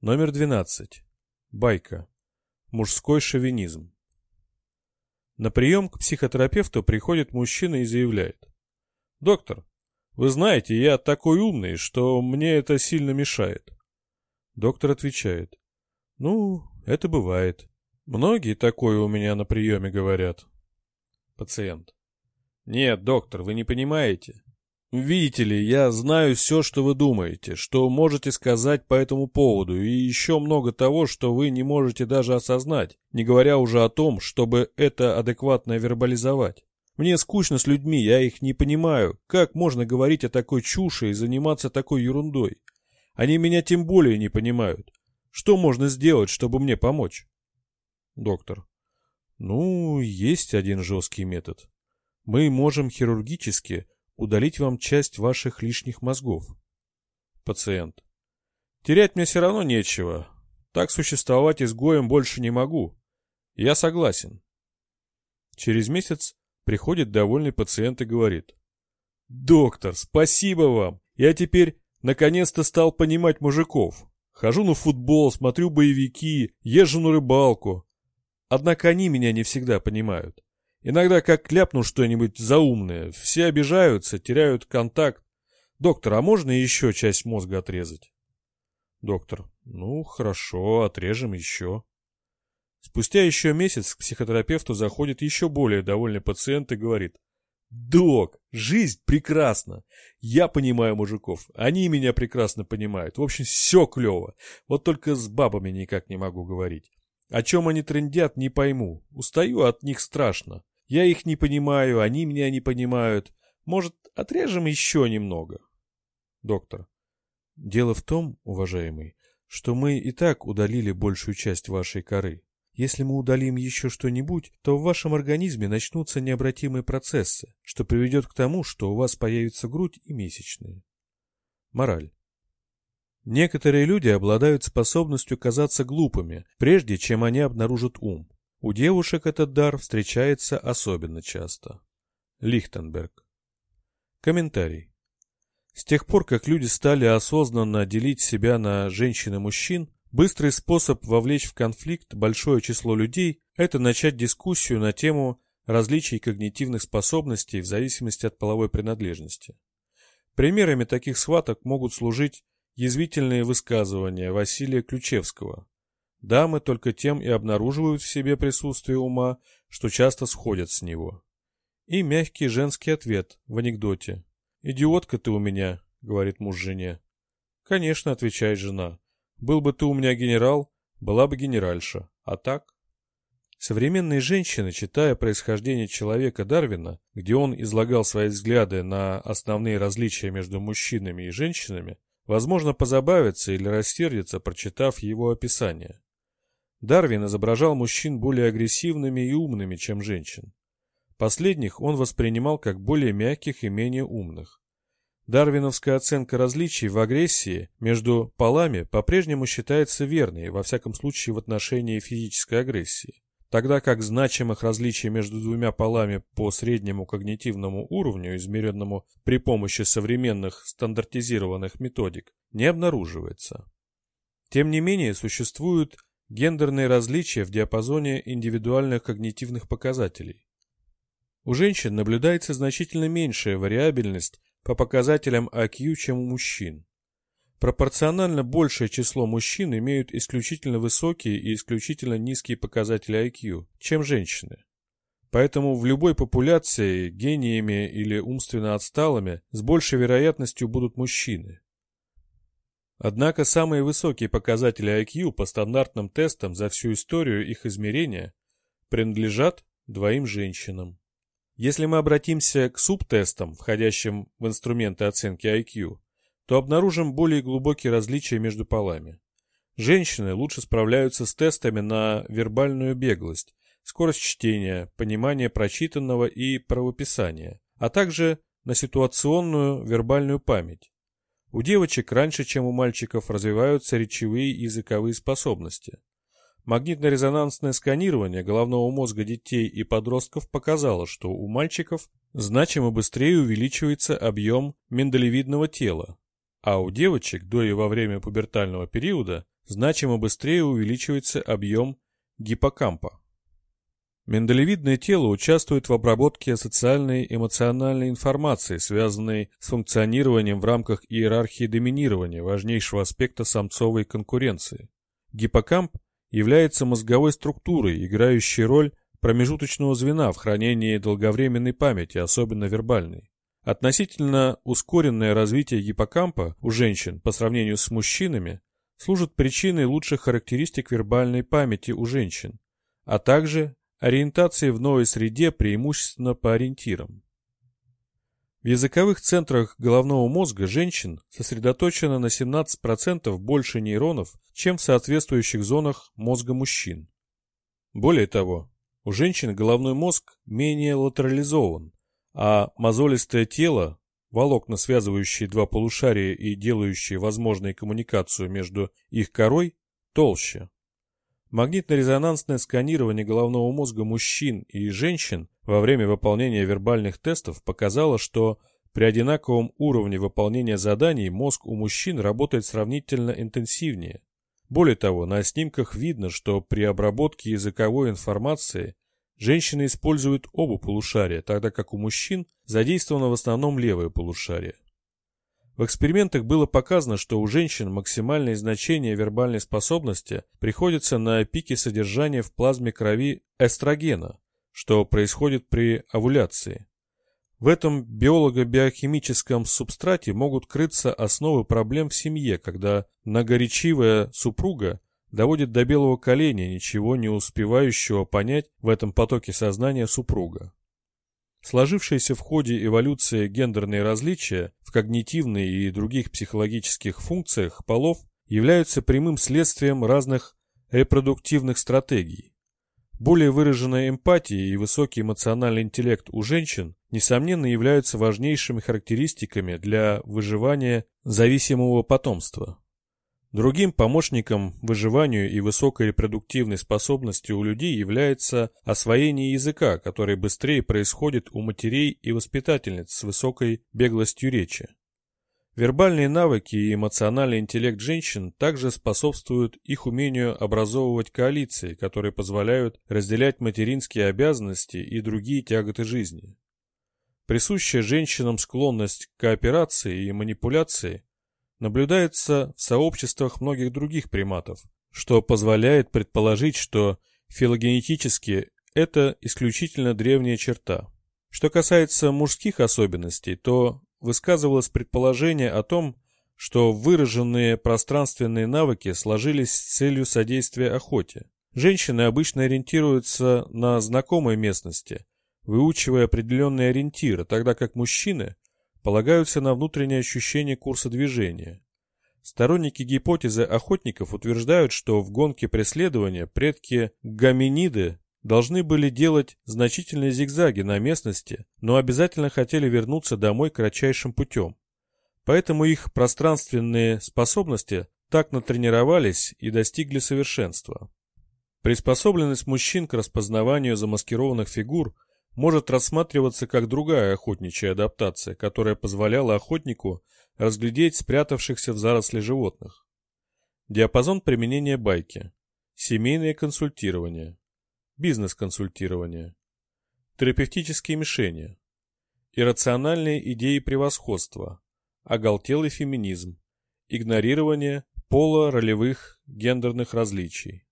Номер 12. Байка. Мужской шовинизм. На прием к психотерапевту приходит мужчина и заявляет. «Доктор, вы знаете, я такой умный, что мне это сильно мешает». Доктор отвечает. «Ну, это бывает. Многие такое у меня на приеме говорят». Пациент. «Нет, доктор, вы не понимаете. Видите ли, я знаю все, что вы думаете, что можете сказать по этому поводу, и еще много того, что вы не можете даже осознать, не говоря уже о том, чтобы это адекватно вербализовать. Мне скучно с людьми, я их не понимаю. Как можно говорить о такой чуши и заниматься такой ерундой? Они меня тем более не понимают. Что можно сделать, чтобы мне помочь? Доктор. Ну, есть один жесткий метод мы можем хирургически удалить вам часть ваших лишних мозгов. Пациент. Терять мне все равно нечего. Так существовать изгоем больше не могу. Я согласен. Через месяц приходит довольный пациент и говорит. Доктор, спасибо вам. Я теперь наконец-то стал понимать мужиков. Хожу на футбол, смотрю боевики, езжу на рыбалку. Однако они меня не всегда понимают. Иногда как кляпну что-нибудь заумное, все обижаются, теряют контакт. Доктор, а можно еще часть мозга отрезать? Доктор, ну хорошо, отрежем еще. Спустя еще месяц к психотерапевту заходит еще более довольный пациент и говорит. Док, жизнь прекрасна. Я понимаю мужиков, они меня прекрасно понимают. В общем, все клево. Вот только с бабами никак не могу говорить. О чем они трендят, не пойму. Устаю от них страшно. Я их не понимаю, они меня не понимают. Может, отрежем еще немного? Доктор. Дело в том, уважаемый, что мы и так удалили большую часть вашей коры. Если мы удалим еще что-нибудь, то в вашем организме начнутся необратимые процессы, что приведет к тому, что у вас появится грудь и месячные. Мораль. Некоторые люди обладают способностью казаться глупыми, прежде чем они обнаружат ум. У девушек этот дар встречается особенно часто. Лихтенберг. Комментарий. С тех пор, как люди стали осознанно делить себя на женщин и мужчин, быстрый способ вовлечь в конфликт большое число людей – это начать дискуссию на тему различий когнитивных способностей в зависимости от половой принадлежности. Примерами таких схваток могут служить язвительные высказывания Василия Ключевского, Дамы только тем и обнаруживают в себе присутствие ума, что часто сходят с него. И мягкий женский ответ в анекдоте. «Идиотка ты у меня», — говорит муж жене. «Конечно», — отвечает жена. «Был бы ты у меня генерал, была бы генеральша. А так?» Современные женщины, читая происхождение человека Дарвина, где он излагал свои взгляды на основные различия между мужчинами и женщинами, возможно, позабавятся или рассердятся, прочитав его описание. Дарвин изображал мужчин более агрессивными и умными, чем женщин. Последних он воспринимал как более мягких и менее умных. Дарвиновская оценка различий в агрессии между полами по-прежнему считается верной, во всяком случае в отношении физической агрессии, тогда как значимых различий между двумя полами по среднему когнитивному уровню, измеренному при помощи современных стандартизированных методик, не обнаруживается. Тем не менее, существуют Гендерные различия в диапазоне индивидуальных когнитивных показателей. У женщин наблюдается значительно меньшая вариабельность по показателям IQ, чем у мужчин. Пропорционально большее число мужчин имеют исключительно высокие и исключительно низкие показатели IQ, чем женщины. Поэтому в любой популяции гениями или умственно отсталыми с большей вероятностью будут мужчины. Однако самые высокие показатели IQ по стандартным тестам за всю историю их измерения принадлежат двоим женщинам. Если мы обратимся к субтестам, входящим в инструменты оценки IQ, то обнаружим более глубокие различия между полами. Женщины лучше справляются с тестами на вербальную беглость, скорость чтения, понимание прочитанного и правописания, а также на ситуационную вербальную память, у девочек раньше, чем у мальчиков, развиваются речевые и языковые способности. Магнитно-резонансное сканирование головного мозга детей и подростков показало, что у мальчиков значимо быстрее увеличивается объем миндалевидного тела, а у девочек до и во время пубертального периода значимо быстрее увеличивается объем гиппокампа. Миндалевидное тело участвует в обработке социальной и эмоциональной информации, связанной с функционированием в рамках иерархии доминирования, важнейшего аспекта самцовой конкуренции. Гиппокамп является мозговой структурой, играющей роль промежуточного звена в хранении долговременной памяти, особенно вербальной. Относительно ускоренное развитие гиппокампа у женщин по сравнению с мужчинами служит причиной лучших характеристик вербальной памяти у женщин, а также Ориентации в новой среде преимущественно по ориентирам. В языковых центрах головного мозга женщин сосредоточено на 17% больше нейронов, чем в соответствующих зонах мозга мужчин. Более того, у женщин головной мозг менее латерализован, а мозолистое тело, волокна, связывающие два полушария и делающие возможной коммуникацию между их корой, толще. Магнитно-резонансное сканирование головного мозга мужчин и женщин во время выполнения вербальных тестов показало, что при одинаковом уровне выполнения заданий мозг у мужчин работает сравнительно интенсивнее. Более того, на снимках видно, что при обработке языковой информации женщины используют оба полушария, тогда как у мужчин задействовано в основном левое полушарие. В экспериментах было показано, что у женщин максимальное значение вербальной способности приходится на пике содержания в плазме крови эстрогена, что происходит при овуляции. В этом биолого-биохимическом субстрате могут крыться основы проблем в семье, когда многоречивая супруга доводит до белого коленя ничего не успевающего понять в этом потоке сознания супруга. Сложившиеся в ходе эволюции гендерные различия в когнитивной и других психологических функциях полов являются прямым следствием разных репродуктивных стратегий. Более выраженная эмпатия и высокий эмоциональный интеллект у женщин, несомненно, являются важнейшими характеристиками для выживания зависимого потомства. Другим помощником выживанию и высокой репродуктивной способности у людей является освоение языка, которое быстрее происходит у матерей и воспитательниц с высокой беглостью речи. Вербальные навыки и эмоциональный интеллект женщин также способствуют их умению образовывать коалиции, которые позволяют разделять материнские обязанности и другие тяготы жизни. Присущая женщинам склонность к кооперации и манипуляции наблюдается в сообществах многих других приматов, что позволяет предположить, что филогенетически это исключительно древняя черта. Что касается мужских особенностей, то высказывалось предположение о том, что выраженные пространственные навыки сложились с целью содействия охоте. Женщины обычно ориентируются на знакомой местности, выучивая определенные ориентиры, тогда как мужчины полагаются на внутреннее ощущение курса движения. Сторонники гипотезы охотников утверждают, что в гонке преследования предки гоминиды должны были делать значительные зигзаги на местности, но обязательно хотели вернуться домой кратчайшим путем. Поэтому их пространственные способности так натренировались и достигли совершенства. Приспособленность мужчин к распознаванию замаскированных фигур – может рассматриваться как другая охотничья адаптация, которая позволяла охотнику разглядеть спрятавшихся в заросли животных. Диапазон применения байки. Семейное консультирование. Бизнес-консультирование. Терапевтические мишени. Иррациональные идеи превосходства. Оголтелый феминизм. Игнорирование пола-ролевых гендерных различий.